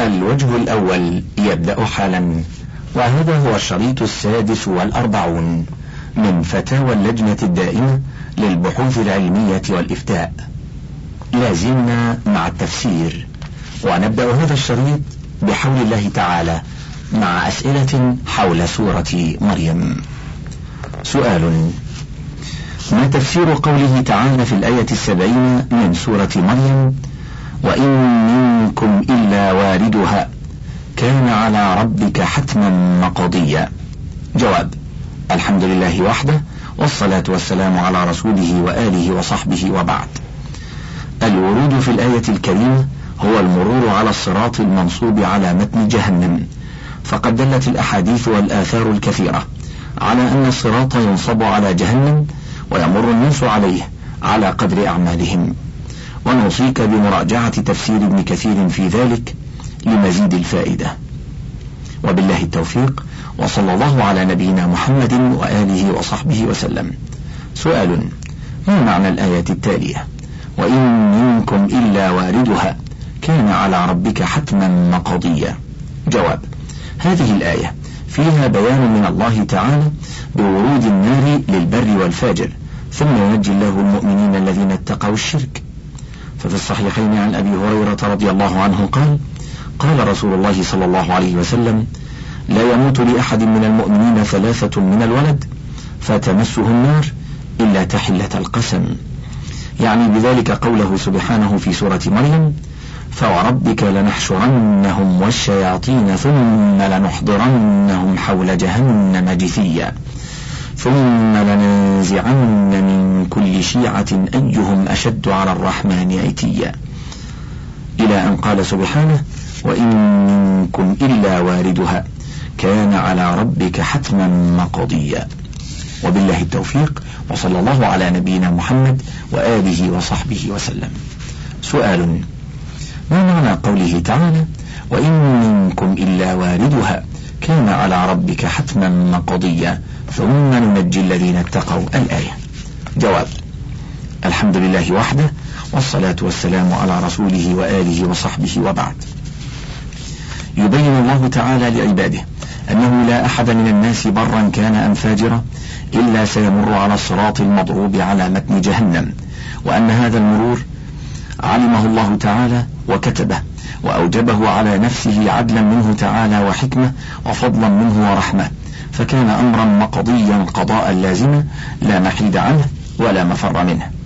الوجه الأول يبدأ حالا وهذا هو الشريط السادس والأربعون من فتاوى اللجنة الدائمة للبحوث العلمية والإفتاء. لازلنا مع التفسير. ونبدأ هذا الشريط بحول الله تعالى مع أسئلة حول سورة مريم. سؤال ما تفسير قوله تعالى في الآية السبعين من سورة مريم؟ وإن منكم إلا واردها. كان على ربك حتما مقضيا. جواب الحمد لله وحده والصلاة والسلام على رسوله وآله وصحبه وبعد. الورود في الآية الكريمة هو المرور على الصراط المنصوب على متن جهنم. فقد دلت الأحاديث والآثار الكثيرة على أن الصراط ينصب على جهنم ويمر الناس عليه على قدر أعمالهم. ونوصيك بمراجعة تفسير ابن كثير في ذلك لمزيد الفائدة. وبالله التوفيق وصلى الله على نبينا محمد وآله وصحبه وسلم. سؤال ما معنى الآية التالية؟ وإن منكم إلا واردها كان على ربك حتما مقضيا جواب هذه الآية فيها بيان من الله تعالى بورود النار للبر والفاجر ثم ينجي الله المؤمنين الذين اتقوا الشرك ففي الصحيحين عن أبي هريرة رضي الله عنه قال قال رسول الله صلى الله عليه وسلم لا يموت لأحد من المؤمنين ثلاثة من الولد فتمسه النار إلا تحلة القسم. يعني بذلك قوله سبحانه في سورة مريم فوربك لنحشرنهم والشياطين ثم لنحضرنهم حول جهنم جثيا ثم لننزعن شيعة أيهم أشد على الرحمن عتيا. إلى أن قال سبحانه وإن منكم إلا واردها كان على ربك حتما مقضيا. وبالله التوفيق وصلى الله على نبينا محمد وآله وصحبه وسلم. سؤال ما معنى قوله تعالى وإن منكم إلا واردها كان على ربك حتما مقضيا ثم ننجي الذين اتقوا الآية. جواب الحمد لله وحده والصلاة والسلام على رسوله وآله وصحبه وبعد. يبين الله تعالى لعباده أنه لا أحد من الناس برا كان أم فاجرا إلا سيمر على الصراط المضروب على متن جهنم وأن هذا المرور علمه الله تعالى وكتبه وأوجبه على نفسه عدلا منه تعالى وحكمة وفضلا منه ورحمة فكان أمرا مقضيا قضاء لازما لا محيد عنه ولا مفر منه.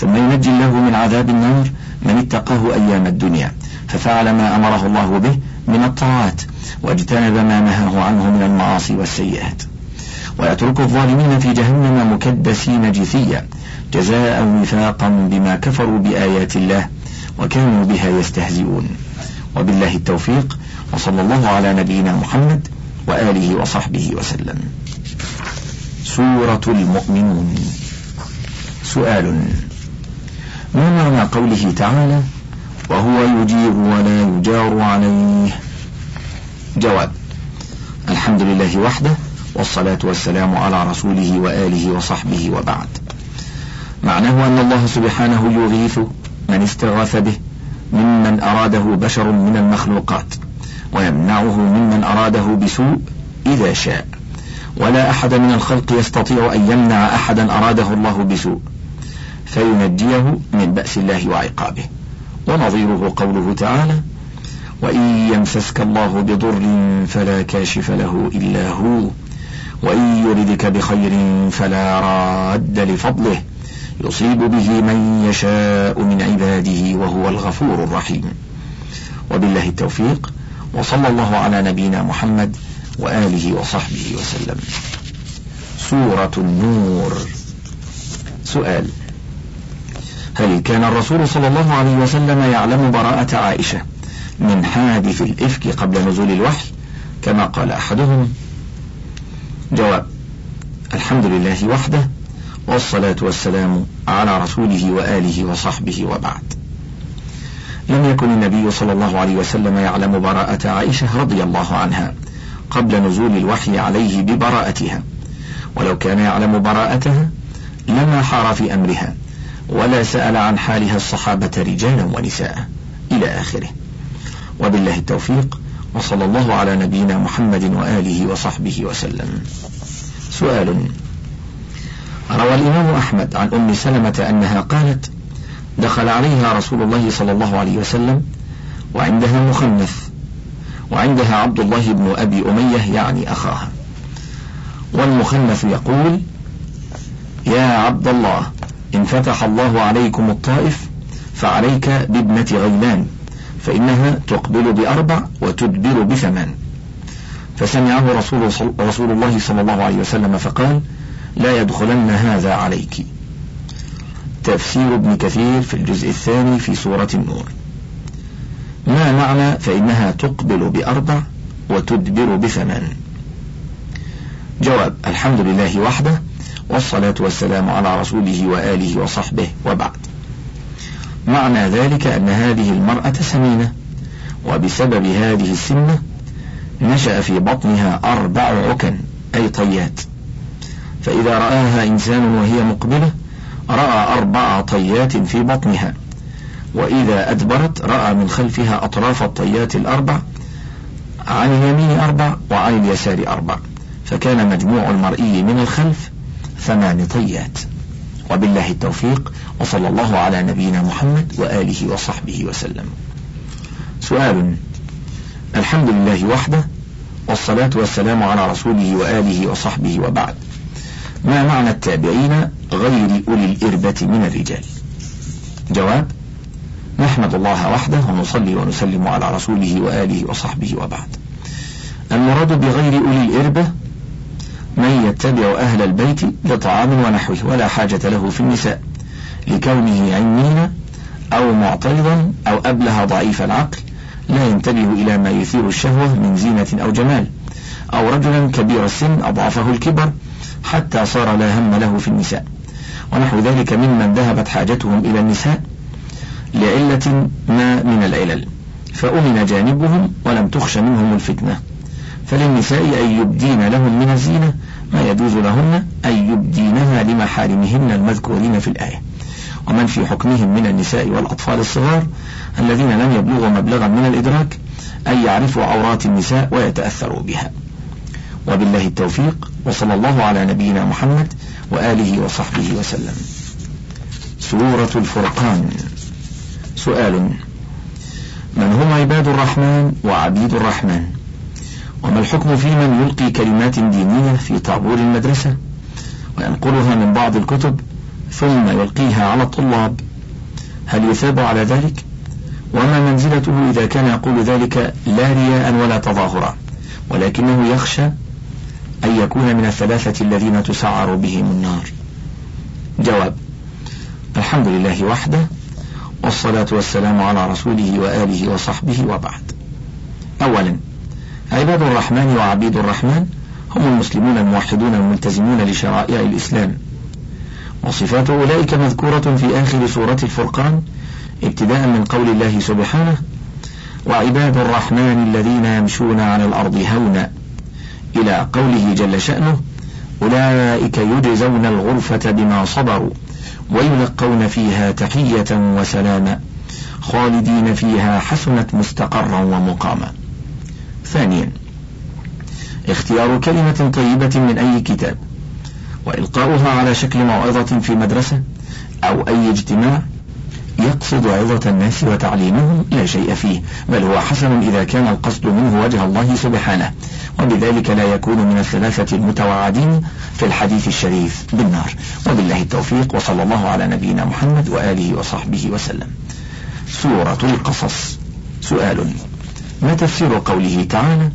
ثم ينجي الله من عذاب النار من اتقاه أيام الدنيا ففعل ما أمره الله به من الطاعات واجتنب ما نهاه عنه من المعاصي والسيئات. ويترك الظالمين في جهنم مكدسين جثيا جزاء وفاقا بما كفروا بآيات الله وكانوا بها يستهزئون. وبالله التوفيق وصلى الله على نبينا محمد وآله وصحبه وسلم. سورة المؤمنون. سؤال. ما معنى قوله تعالى وهو يجير ولا يجار عليه؟ جواب الحمد لله وحده والصلاة والسلام على رسوله وآله وصحبه وبعد. معناه أن الله سبحانه يغيث من استغاث به ممن أراده بشر من المخلوقات ويمنعه ممن أراده بسوء إذا شاء. ولا أحد من الخلق يستطيع أن يمنع أحدا أراده الله بسوء. فينجيه من بأس الله وعقابه. ونظيره قوله تعالى وإن يمسسك الله بضر فلا كاشف له إلا هو وإن يردك بخير فلا راد لفضله يصيب به من يشاء من عباده وهو الغفور الرحيم. وبالله التوفيق وصلى الله على نبينا محمد وآله وصحبه وسلم. سورة النور. سؤال هل كان الرسول صلى الله عليه وسلم يعلم براءة عائشة من حادث الإفك قبل نزول الوحي كما قال أحدهم. جواب الحمد لله وحده والصلاة والسلام على رسوله وآله وصحبه وبعد. لم يكن النبي صلى الله عليه وسلم يعلم براءة عائشة رضي الله عنها قبل نزول الوحي عليه ببراءتها ولو كان يعلم براءتها لما حار في أمرها. ولا سأل عن حالها الصحابة رجالا ونساء إلى آخره. وبالله التوفيق وصلى الله على نبينا محمد وآله وصحبه وسلم. سؤال. روى الإمام أحمد عن أم سلمة أنها قالت دخل عليها رسول الله صلى الله عليه وسلم وعندها مخنث وعندها عبد الله بن أبي أمية يعني أخاها. والمخنث يقول يا عبد الله إن فتح الله عليكم الطائف فعليك بابنة غيلان فإنها تقبل بأربع وتدبر بثمان. فسمعه رسول, رسول الله صلى الله عليه وسلم فقال لا يدخلن هذا عليك. تفسير ابن كثير في الجزء الثاني في سورة النور. ما معنى فإنها تقبل بأربع وتدبر بثمان؟ جواب الحمد لله وحده والصلاة والسلام على رسوله وآله وصحبه وبعد. معنى ذلك أن هذه المرأة سمينة وبسبب هذه السمنة نشأ في بطنها أربع عكن أي طيات. فإذا رآها إنسان وهي مقبلة رأى أربع طيات في بطنها. وإذا أدبرت رأى من خلفها أطراف الطيات الأربع عن اليمين أربع وعن اليسار أربع. فكان مجموع المرئي من الخلف ثمان طيات وبالله التوفيق وصلى الله على نبينا محمد وآله وصحبه وسلم. سؤال الحمد لله وحده والصلاة والسلام على رسوله وآله وصحبه وبعد. ما معنى التابعين غير أولي الإربة من الرجال؟ جواب نحمد الله وحده ونصلي ونسلم على رسوله وآله وصحبه وبعد. المراد بغير أولي الإربة من يتبع أهل البيت لطعام ونحوه ولا حاجة له في النساء لكونه عنين أو معترضا أو أبله ضعيف العقل لا ينتبه إلى ما يثير الشهوة من زينة أو جمال أو رجلا كبير السن أضعفه الكبر حتى صار لا هم له في النساء. ونحو ذلك ممن ذهبت حاجتهم إلى النساء لعلة ما من العلل فأمن جانبهم ولم تخش منهم الفتنة. فللنساء أن يبدين لهم من الزينة ما يجوز لهن أن يبدينها لمحارمهن المذكورين في الآية. ومن في حكمهم من النساء والأطفال الصغار الذين لم يبلغوا مبلغا من الإدراك أن يعرفوا عورات النساء ويتأثروا بها. وبالله التوفيق وصلى الله على نبينا محمد وآله وصحبه وسلم. سورة الفرقان. سؤال من هم عباد الرحمن وعبيد الرحمن؟ وما الحكم في من يلقي كلمات دينية في طابور المدرسة؟ وينقلها من بعض الكتب ثم يلقيها على الطلاب. هل يثاب على ذلك؟ وما منزلته إذا كان يقول ذلك لا رياء ولا تظاهرا ولكنه يخشى أن يكون من الثلاثة الذين تسعر بهم النار. جواب الحمد لله وحده والصلاة والسلام على رسوله وآله وصحبه وبعد. أولا عباد الرحمن وعبيد الرحمن هم المسلمون الموحدون الملتزمون لشرائع الإسلام. وصفات أولئك مذكورة في آخر سورة الفرقان ابتداء من قول الله سبحانه وعباد الرحمن الذين يمشون على الأرض هونا. إلى قوله جل شأنه أولئك يجزون الغرفة بما صبروا ويلقون فيها تحية وسلاما خالدين فيها حسنت مستقرا ومقاما. ثانيا اختيار كلمة طيبة من أي كتاب وإلقاؤها على شكل موعظة في مدرسة أو أي اجتماع يقصد عظة الناس وتعليمهم لا شيء فيه بل هو حسن إذا كان القصد منه وجه الله سبحانه وبذلك لا يكون من الثلاثة المتوعدين في الحديث الشريف بالنار. وبالله التوفيق وصلى الله على نبينا محمد وآله وصحبه وسلم. سورة القصص. سؤال. ما تفسير قوله تعالى؟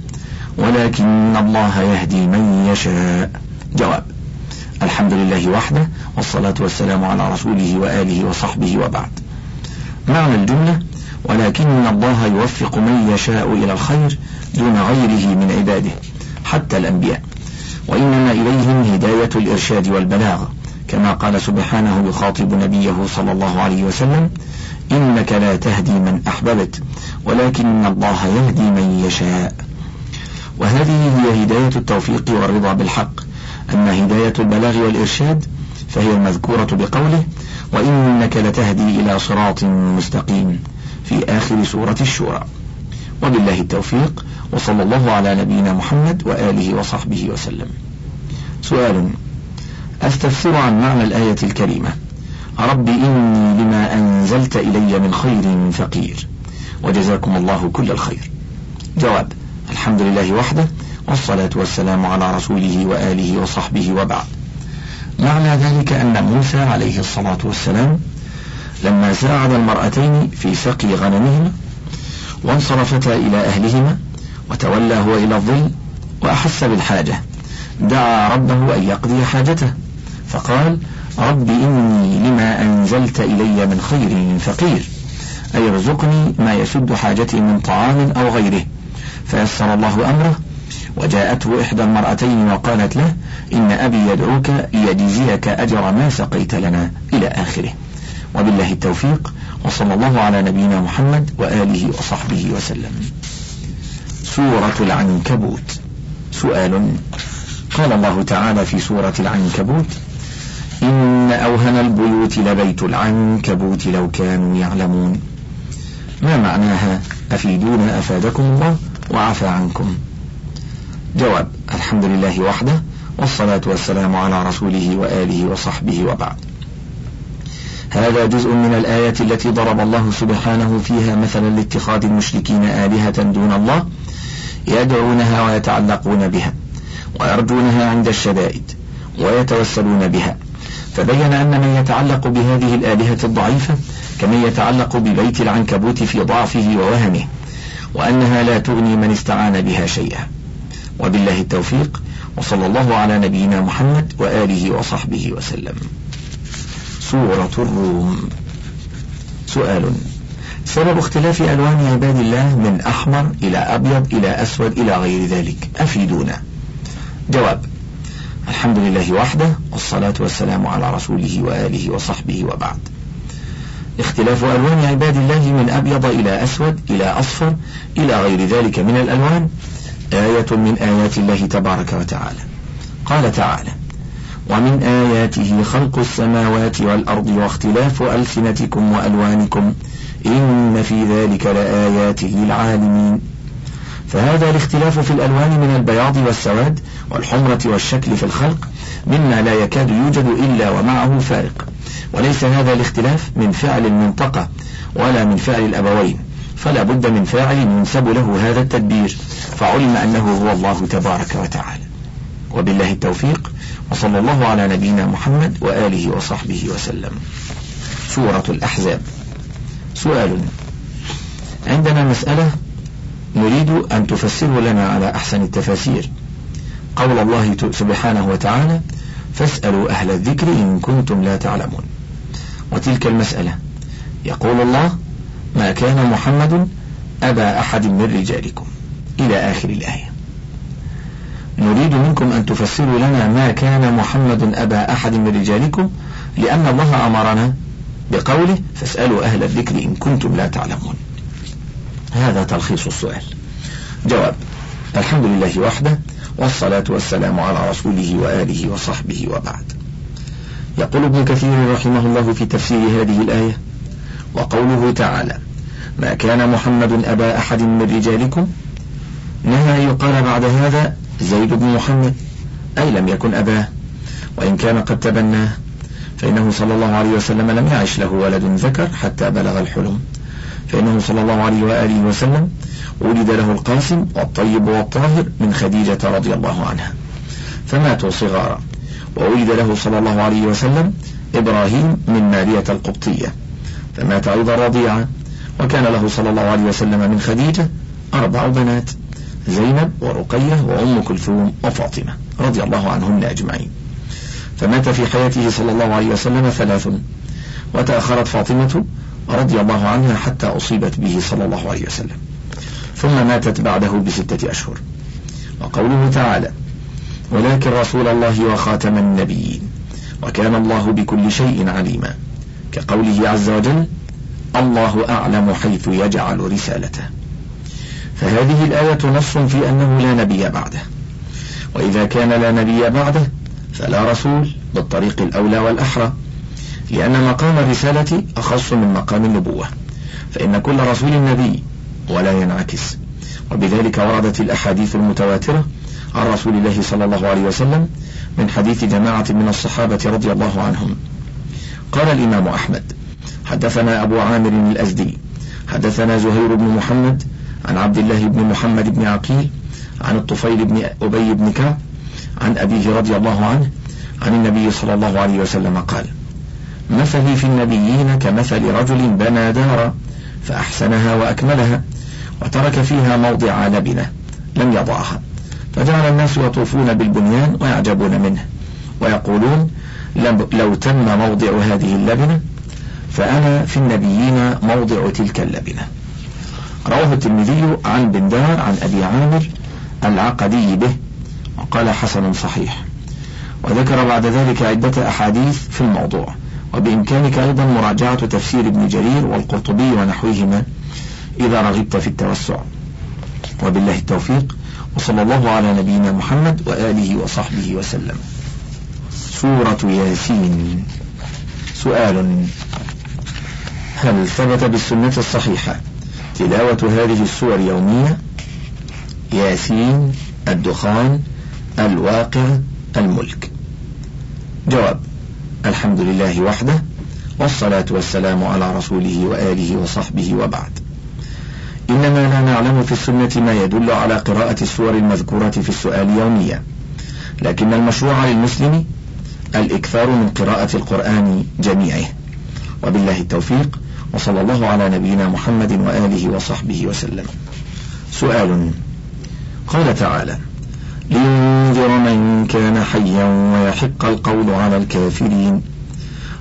ولكن الله يهدي من يشاء. جواب الحمد لله وحده والصلاة والسلام على رسوله وآله وصحبه وبعد. معنى الجملة ولكن الله يوفق من يشاء إلى الخير دون غيره من عباده حتى الأنبياء. وإنما إليهم هداية الإرشاد والبلاغ كما قال سبحانه يخاطب نبيه صلى الله عليه وسلم إنك لا تهدي من أحببت ولكن الله يهدي من يشاء. وهذه هي هداية التوفيق والرضا بالحق. أما هداية البلاغ والإرشاد فهي المذكورة بقوله وإنك لتهدي إلى صراط مستقيم في آخر سورة الشورى. وبالله التوفيق وصلى الله على نبينا محمد وآله وصحبه وسلم. سؤال أستفسر عن معنى الآية الكريمة؟ رب إني لما أنزلت إلي من خير فقير. وجزاكم الله كل الخير. جواب الحمد لله وحده والصلاة والسلام على رسوله وآله وصحبه وبعد. معنى ذلك أن موسى عليه الصلاة والسلام لما ساعد المرأتين في سقي غنمهما وانصرفتا إلى أهلهما وتولى هو إلى الظل وأحس بالحاجة دعا ربه أن يقضي حاجته. فقال رب إني لما أنزلت إلي من خير فقير أي ارزقني ما يسد حاجتي من طعام أو غيره. فيسر الله أمره وجاءته إحدى المرأتين وقالت له إن أبي يدعوك ليجزيك أجر ما سقيت لنا إلى آخره. وبالله التوفيق وصلى الله على نبينا محمد وآله وصحبه وسلم. سورة العنكبوت. سؤال. قال الله تعالى في سورة العنكبوت إن أوهن البيوت لبيت العنكبوت لو كانوا يعلمون. ما معناها؟ أفيدونا أفادكم الله وعفى عنكم. جواب الحمد لله وحده والصلاة والسلام على رسوله وآله وصحبه وبعد. هذا جزء من الآية التي ضرب الله سبحانه فيها مثلا لاتخاذ المشركين آلهة دون الله يدعونها ويتعلقون بها ويرجونها عند الشدائد ويتوسلون بها. فبين أن من يتعلق بهذه الآلهة الضعيفة كمن يتعلق ببيت العنكبوت في ضعفه ووهمه وأنها لا تغني من استعان بها شيئا. وبالله التوفيق وصلى الله على نبينا محمد وآله وصحبه وسلم. سورة الروم. سؤال. سبب اختلاف ألوان عباد الله من أحمر إلى أبيض إلى أسود إلى غير ذلك. أفيدونا. جواب. الحمد لله وحده والصلاة والسلام على رسوله وآله وصحبه وبعد. اختلاف ألوان عباد الله من أبيض إلى أسود إلى أصفر إلى غير ذلك من الألوان آية من آيات الله تبارك وتعالى. قال تعالى ومن آياته خلق السماوات والأرض واختلاف ألسنتكم وألوانكم إن في ذلك لآيات للعالمين فهذا الاختلاف في الألوان من البياض والسواد والحمرة والشكل في الخلق مما لا يكاد يوجد إلا ومعه فارق. وليس هذا الاختلاف من فعل المنطقة ولا من فعل الأبوين فلا بد من فاعل ينسب له هذا التدبير فعلم أنه هو الله تبارك وتعالى. وبالله التوفيق وصلى الله على نبينا محمد وآله وصحبه وسلم. سورة الأحزاب. سؤال. عندنا مسألة نريد أن تفسره لنا على أحسن التفاسير. قول الله سبحانه وتعالى فاسألوا أهل الذكر إن كنتم لا تعلمون. وتلك المسألة. يقول الله ما كان محمد أبا أحد من رجالكم. إلى آخر الآية. نريد منكم أن تفسروا لنا ما كان محمد أبا أحد من رجالكم لأن الله أمرنا بقوله فاسألوا أهل الذكر إن كنتم لا تعلمون. هذا تلخيص السؤال. جواب الحمد لله وحده والصلاة والسلام على رسوله وآله وصحبه وبعد. يقول ابن كثير رحمه الله في تفسير هذه الآية وقوله تعالى ما كان محمد أبا أحد من رجالكم؟ نهى يقال بعد هذا زيد بن محمد أي لم يكن أباه وإن كان قد تبناه. فإنه صلى الله عليه وسلم لم يعش له ولد ذكر حتى بلغ الحلم. فإنه صلى الله عليه وآله وسلم ولد له القاسم والطيب والطاهر من خديجة رضي الله عنها. فماتوا صغارا. وولد له صلى الله عليه وسلم إبراهيم من مارية القبطية. فمات أيضا رضيعا وكان له صلى الله عليه وسلم من خديجة أربع بنات زينب ورقية وأم كلثوم وفاطمة رضي الله عنهن أجمعين. فمات في حياته صلى الله عليه وسلم ثلاث. وتأخرت فاطمة رضي الله عنها حتى أصيبت به صلى الله عليه وسلم. ثم ماتت بعده بستة أشهر. وقوله تعالى ولكن رسول الله وخاتم النبيين وكان الله بكل شيء عليما. كقوله عز وجل الله أعلم حيث يجعل رسالته. فهذه الآية نص في أنه لا نبي بعده. وإذا كان لا نبي بعده فلا رسول بالطريق الأولى والأحرى. لأن مقام الرسالة أخص من مقام النبوة فإن كل رسول نبي ولا ينعكس. وبذلك وردت الأحاديث المتواترة عن رسول الله صلى الله عليه وسلم من حديث جماعة من الصحابة رضي الله عنهم. قال الإمام أحمد حدثنا أبو عامر الأزدي حدثنا زهير بن محمد عن عبد الله بن محمد بن عقيل عن الطفيل بن أبي بن كعب عن أبيه رضي الله عنه عن النبي صلى الله عليه وسلم قال مثلي في النبيين كمثل رجل بنى دارا فأحسنها وأكملها وترك فيها موضع لبنة لم يضعها. فجعل الناس يطوفون بالبنيان ويعجبون منه ويقولون لو تم موضع هذه اللبنة فأنا في النبيين موضع تلك اللبنة. رواه الترمذي عن بندار عن أبي عامر العقدي به وقال حسن صحيح. وذكر بعد ذلك عدة أحاديث في الموضوع. وبإمكانك أيضا مراجعة تفسير ابن جرير والقرطبي ونحوهما إذا رغبت في التوسع. وبالله التوفيق وصلى الله على نبينا محمد وآله وصحبه وسلم. سورة ياسين. سؤال هل ثبت بالسنة الصحيحة تلاوة هذه السور يومية؟ ياسين الدخان الواقع الملك. جواب الحمد لله وحده والصلاة والسلام على رسوله وآله وصحبه وبعد. إنما لا نعلم في السنة ما يدل على قراءة السور المذكورة في السؤال يوميا. لكن المشروع للمسلم الإكثار من قراءة القرآن جميعه. وبالله التوفيق وصلى الله على نبينا محمد وآله وصحبه وسلم. سؤال قال تعالى لينذر من كان حيا ويحق القول على الكافرين.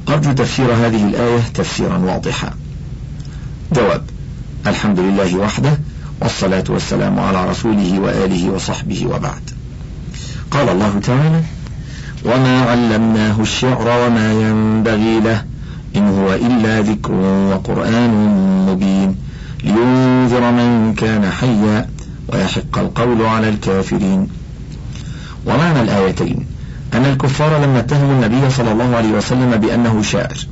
أرجو تفسير هذه الآية تفسيرا واضحا. جواب الحمد لله وحده والصلاة والسلام على رسوله وآله وصحبه وبعد. قال الله تعالى وما علمناه الشعر وما ينبغي له إن هو إلا ذكر وقرآن مبين. لينذر من كان حيا ويحق القول على الكافرين. ومعنى الآيتين أن الكفار لما اتهموا النبي صلى الله عليه وسلم بأنه شاعر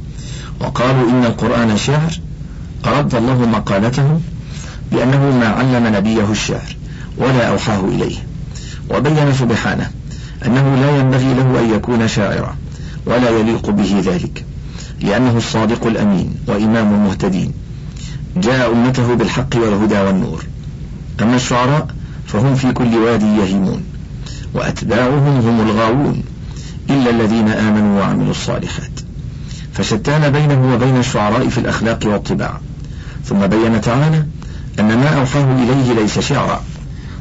وقالوا إن القرآن شعر أرد الله مقالته بأنه ما علم نبيه الشعر ولا أوحاه إليه وبين سبحانه أنه لا ينبغي له أن يكون شاعرا ولا يليق به ذلك لأنه الصادق الأمين وإمام المهتدين جاء أمته بالحق والهدى والنور أما الشعراء فهم في كل وادي يهيمون وأتباعهم هم الغاوون إلا الذين آمنوا وعملوا الصالحات. فشتان بينه وبين الشعراء في الأخلاق والطباع. ثم بين تعالى أن ما أوحاه إليه ليس شعرا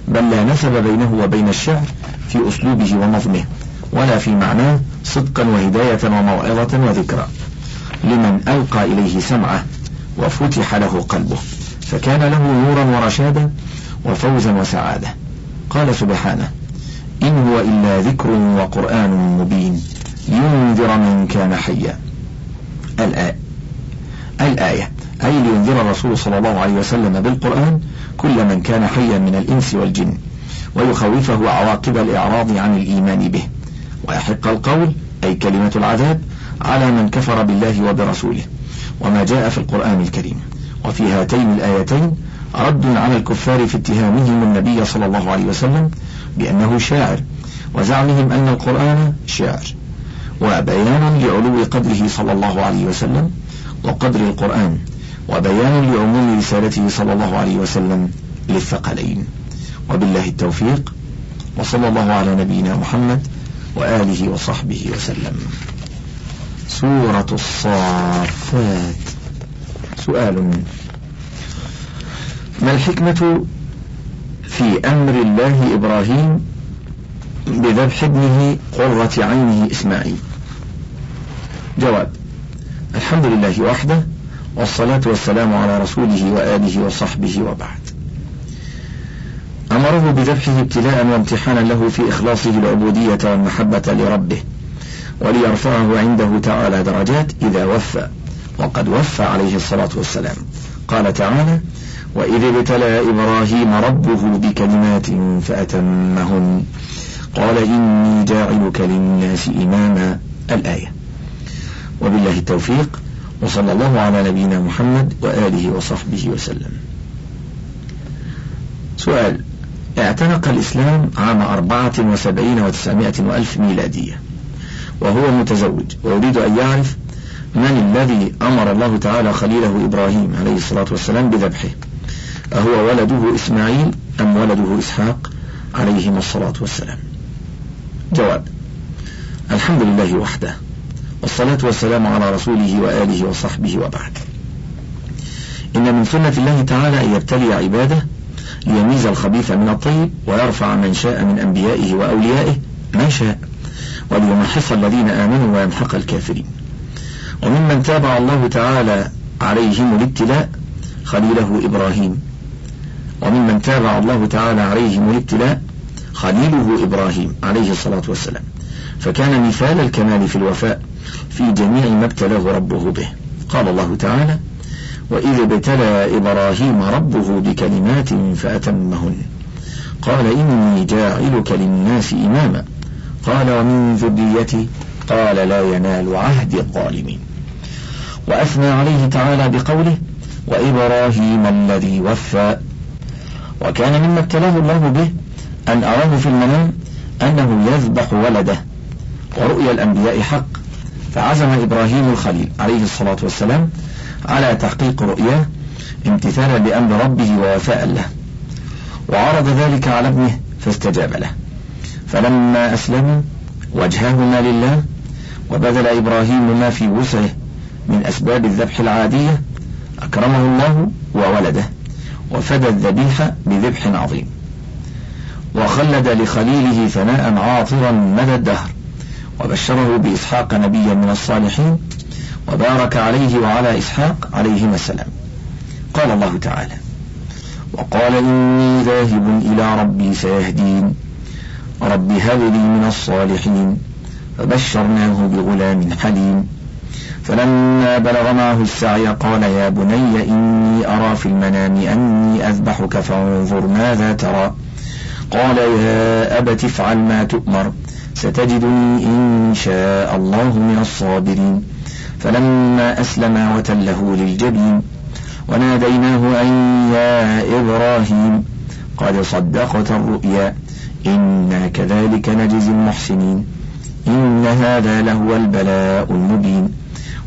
بل لا نسب بينه وبين الشعر في أسلوبه ونظمه ولا في معناه صدقا وهداية وموعظة وذكرى. لمن ألقى إليه سمعه وفتح له قلبه فكان له نورا ورشادا وفوزا وسعادة. قال سبحانه إن هو إلا ذكر وقرآن مبين. لينذر من كان حيا. الآية. الآية. أي لينذر الرسول صلى الله عليه وسلم بالقرآن كل من كان حيا من الإنس والجن ويخوفه عواقب الإعراض عن الإيمان به. ويحق القول أي كلمة العذاب على من كفر بالله وبرسوله. وما جاء في القرآن الكريم. وفي هاتين الآيتين رد على الكفار في اتهامهم النبي صلى الله عليه وسلم بأنه شاعر وزعمهم أن القرآن شعر وبيان لعلو قدره صلى الله عليه وسلم وقدر القرآن وبيان لعموم رسالته صلى الله عليه وسلم للثقلين. وبالله التوفيق وصلى الله على نبينا محمد وآله وصحبه وسلم. سورة الصافات. سؤال. ما الحكمة في أمر الله إبراهيم بذبح ابنه قرة عينه إسماعيل؟ جواب الحمد لله وحده والصلاة والسلام على رسوله وآله وصحبه وبعد. أمره بذبحه ابتلاء وامتحانا له في إخلاصه العبودية والمحبة لربه وليرفعه عنده تعالى درجات إذا وفى وقد وفى عليه الصلاة والسلام. قال تعالى وإذ ابتلى إبراهيم ربه بكلمات فأتمهن. قال إني جاعلك للناس إماما. الآية. وبالله التوفيق. وصلى الله على نبينا محمد وآله وصحبه وسلم. سؤال. اعتنق الإسلام عام أربعة وسبعين وتسعمائة وألف ميلادية. وهو متزوج. ويريد أن يعرف من الذي أمر الله تعالى خليله إبراهيم عليه الصلاة والسلام بذبحه. أهو ولده إسماعيل أم ولده إسحاق عليهما الصلاة والسلام؟ جواب الحمد لله وحده والصلاة والسلام على رسوله وآله وصحبه وبعد. إن من سنة الله تعالى أن يبتلي عباده ليميز الخبيث من الطيب ويرفع من شاء من أنبيائه وأوليائه من شاء وليمحص الذين آمنوا ويمحق الكافرين. وممن تابع الله تعالى عليهم الابتلاء خليله إبراهيم. وممن تابع الله تعالى عليهم الابتلاء خليله إبراهيم عليه الصلاة والسلام. فكان مثال الكمال في الوفاء في جميع ما ابتلاه ربه به. قال الله تعالى وإذ ابتلى إبراهيم ربه بكلمات فأتمهن. قال إني جاعلك للناس إماما. قال ومن ذريتي? قال لا ينال عهد الظالمين. وأثنى عليه تعالى بقوله وإبراهيم الذي وفى وكان مما ابتلاه الله به أن أراه في المنام أنه يذبح ولده ورؤيا الأنبياء حق فعزم إبراهيم الخليل عليه الصلاة والسلام على تحقيق رؤياه امتثالا لأمر ربه ووفاء له. وعرض ذلك على ابنه فاستجاب له. فلما أسلموا وجههما لله وبذل إبراهيم ما في وسعه من أسباب الذبح العادية أكرمه الله وولده. وفدى الذبيح بذبح عظيم. وخلد لخليله ثناء عاطرا مدى الدهر. وبشره بإسحاق نبيا من الصالحين. وبارك عليه وعلى إسحاق عليهما السلام. قال الله تعالى وقال إني ذاهب إلى ربي سيهدين. رب هب لي من الصالحين. فبشرناه بغلام حليم. فلما بلغ معه السعي قال يا بني إني أرى في المنام أني أذبحك فانظر ماذا ترى. قال يا أبت افعل ما تؤمر ستجدني إن شاء الله من الصابرين. فلما أسلما وتله للجبين وناديناه أن يا إبراهيم قد صدقت الرؤيا إنا كذلك نجزي المحسنين إن هذا لهو البلاء المبين.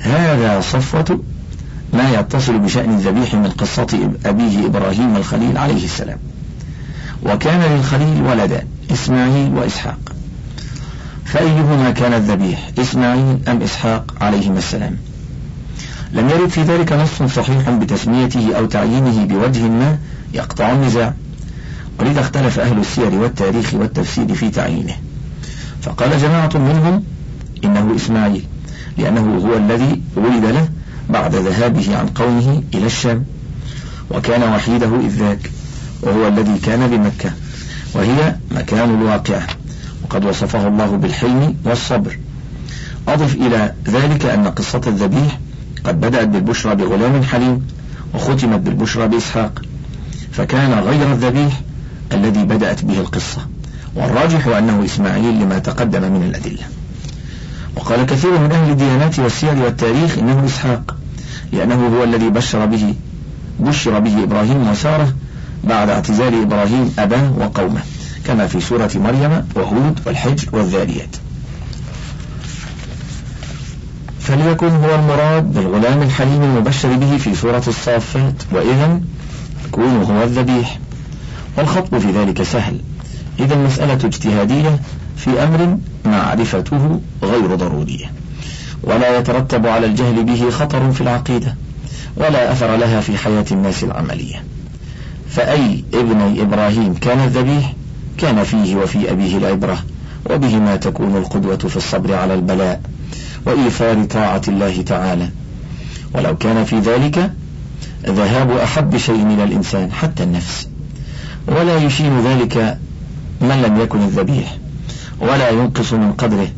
هذا صفوة ما يتصل بشأن الذبيح من قصة أبيه إبراهيم الخليل عليه السلام. وكان للخليل ولدان إسماعيل وإسحاق. فأيهما كان الذبيح إسماعيل أم إسحاق عليهما السلام؟ لم يرد في ذلك نص صحيح بتسميته أو تعيينه بوجه ما يقطع النزاع. ولذا اختلف أهل السير والتاريخ والتفسير في تعيينه. فقال جماعة منهم إنه إسماعيل. لأنه هو الذي ولد له بعد ذهابه عن قومه إلى الشام وكان وحيده إذ ذاك وهو الذي كان بمكة وهي مكان الواقعة وقد وصفه الله بالحلم والصبر. أضف إلى ذلك أن قصة الذبيح قد بدأت بالبشرى بغلام حليم وختمت بالبشرى بإسحاق فكان غير الذبيح الذي بدأت به القصة والراجح أنه إسماعيل لما تقدم من الأدلة. وقال كثير من أهل الديانات والسير والتاريخ إنه إسحاق لأنه هو الذي بشر به بشر به إبراهيم وسارة بعد اعتزال إبراهيم أباه وقومه كما في سورة مريم وهود والحجر والذاريات. فليكن هو المراد بالغلام الحليم المبشر به في سورة الصافات وإذا يكون هو الذبيح. والخطب في ذلك سهل إذا المسألة اجتهادية في أمر معرفته غير ضرورية. ولا يترتب على الجهل به خطر في العقيدة ولا أثر لها في حياة الناس العملية. فأي ابني إبراهيم كان الذبيح كان فيه وفي أبيه العبرة وبهما تكون القدوة في الصبر على البلاء وإيثار طاعة الله تعالى. ولو كان في ذلك ذهاب أحب شيء من الإنسان حتى النفس. ولا يشين ذلك من لم يكن الذبيح. ولا ينقص من قدره.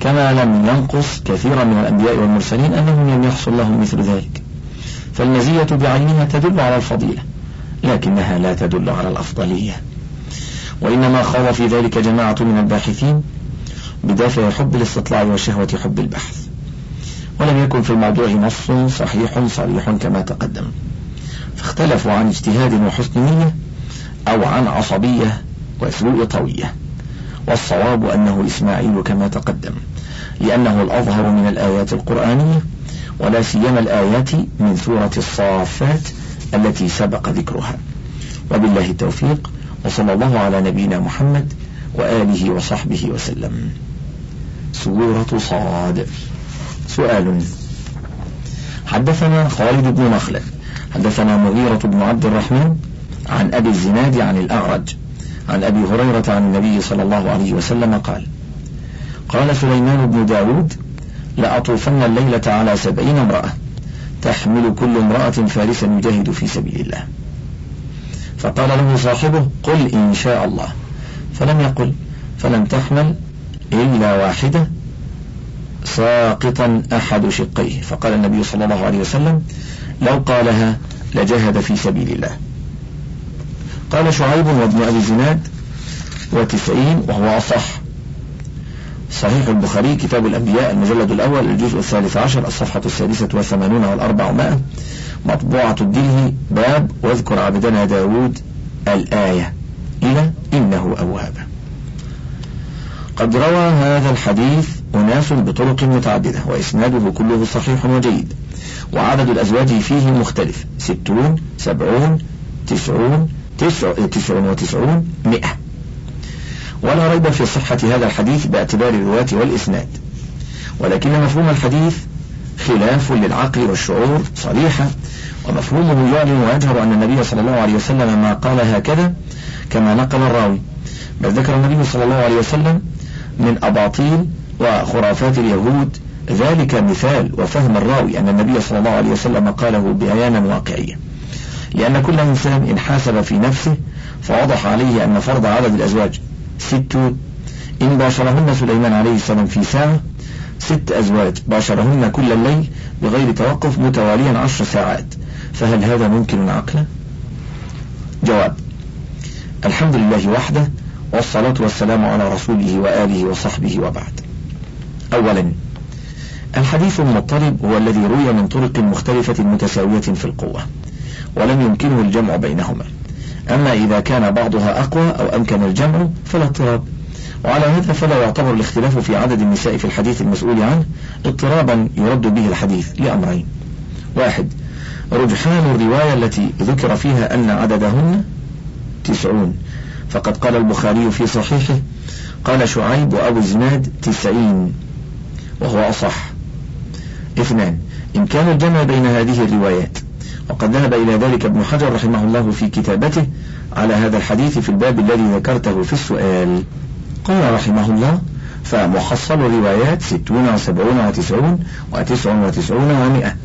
كما لم ينقص كثيرا من الأنبياء والمرسلين أنهم لم يحصل لهم مثل ذلك. فالمزية بعينها تدل على الفضيلة لكنها لا تدل على الأفضلية. وإنما خاض في ذلك جماعة من الباحثين بدافع حب الاستطلاع وشهوة حب البحث. ولم يكن في الموضوع نص صحيح صريح كما تقدم. فاختلفوا عن اجتهاد وحسن نية أو عن عصبية وسوء طوية والصواب أنه إسماعيل كما تقدم لأنه الأظهر من الآيات القرآنية ولا سيما الآيات من سورة الصافات التي سبق ذكرها. وبالله التوفيق وصلى الله على نبينا محمد وآله وصحبه وسلم. سورة صاد. سؤال. حدثنا خالد بن مخلد حدثنا مغيرة بن عبد الرحمن عن أبي الزناد عن الأعرج عن أبي هريرة عن النبي صلى الله عليه وسلم قال قال سليمان بن داود لأطوفن الليلة على سبعين امرأة تحمل كل امرأة فارسا يجاهد في سبيل الله. فقال له صاحبه قل إن شاء الله. فلم يقل فلم تحمل إلا واحدة ساقطا أحد شقيه. فقال النبي صلى الله عليه وسلم لو قالها لجهد في سبيل الله. قال شعيب وابن أبي زناد وتسعين وهو أصح. صحيح البخاري كتاب الأنبياء المجلد الأول الجزء الثالث عشر الصفحة السادسة والثمانون والأربعمائة مطبوعة الدله باب واذكر عبدنا داود الآية. إلى إنه أواب. قد روى هذا الحديث أناس بطرق متعددة وإسناده كله صحيح وجيد وعدد الأزواج فيه مختلف. ستون سبعون تسعون تسع, تسع وتسعون مئة ولا ريب في صحة هذا الحديث باعتبار الرواة والإسناد. ولكن مفهوم الحديث خلاف للعقل والشعور صريحة ومفهومه يعلن ويجهر أن النبي صلى الله عليه وسلم ما قال هكذا كما نقل الراوي. بل ذكر النبي صلى الله عليه وسلم من أباطيل وخرافات اليهود ذلك مثال وفهم الراوي أن النبي صلى الله عليه وسلم قاله بيانا واقعيا لأن كل إنسان إن حاسب في نفسه فوضح عليه أن فرض عدد الأزواج ستون إن باشرهن سليمان عليه السلام في ساعة ست أزواج باشرهن كل الليل بغير توقف متواليا عشر ساعات. فهل هذا ممكن عقلا؟ جواب الحمد لله وحده والصلاة والسلام على رسوله وآله وصحبه وبعد. أولا الحديث المضطرب هو الذي روي من طرق مختلفة متساوية في القوة. ولم يمكنه الجمع بينهما. أما إذا كان بعضها أقوى أو أمكن الجمع فلا اضطراب. وعلى هذا فلا يعتبر الاختلاف في عدد النساء في الحديث المسؤول عنه اضطرابا يرد به الحديث لأمرين. واحد رجحان الرواية التي ذكر فيها أن عددهن تسعون. فقد قال البخاري في صحيحه قال شعيب وأبو الزناد تسعين وهو أصح. اثنان إمكان الجمع بين هذه الروايات. وقد ذهب إلى ذلك ابن حجر رحمه الله في كتابته على هذا الحديث في الباب الذي ذكرته في السؤال. قال رحمه الله فمحصل الروايات ستون وسبعون وتسعون وتسع وتسعون ومئة.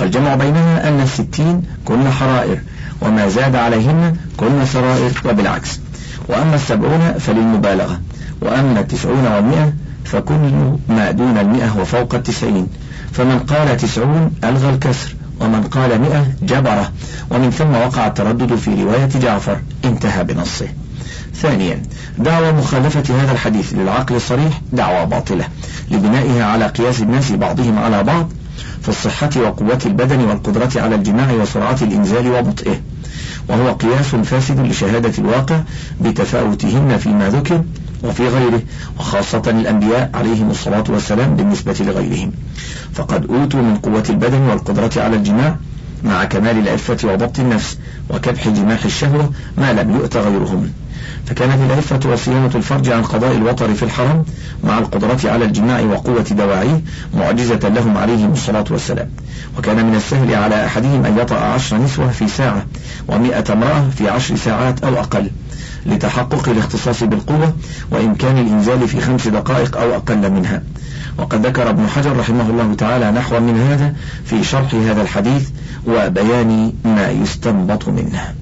والجمع بينها أن الستين كن حرائر وما زاد عليهن كن سرائر وبالعكس. وأما السبعون فللمبالغة وأما التسعون والمئة فكل ما دون المئة وفوق التسعين. فمن قال تسعون ألغى الكسر ومن قال مئة جبرة. ومن ثم وقع التردد في رواية جعفر. انتهى بنصه. ثانيا دعوى مخالفة هذا الحديث للعقل الصريح دعوى باطلة لبنائها على قياس الناس بعضهم على بعض في الصحة وقوة البدن والقدرة على الجماع وسرعة الإنزال وبطئه. وهو قياس فاسد لشهادة الواقع بتفاوتهن فيما ذكر وفي غيره وخاصة الأنبياء عليهم الصلاة والسلام بالنسبة لغيرهم. فقد أوتوا من قوة البدن والقدرة على الجماع مع كمال العفة وضبط النفس وكبح جماح الشهوة ما لم يؤت غيرهم. فكانت العفة وصيانة الفرج عن قضاء الوطر في الحرم مع القدرة على الجماع وقوة دواعيه معجزة لهم عليهم الصلاة والسلام. وكان من السهل على أحدهم أن يطأ عشر نسوة في ساعة ومئة امرأة في عشر ساعات أو أقل. لتحقق الاختصاص بالقوة وإمكان الإنزال في خمس دقائق أو أقل منها. وقد ذكر ابن حجر رحمه الله تعالى نحو من هذا في شرح هذا الحديث وبيان ما يستنبط منه.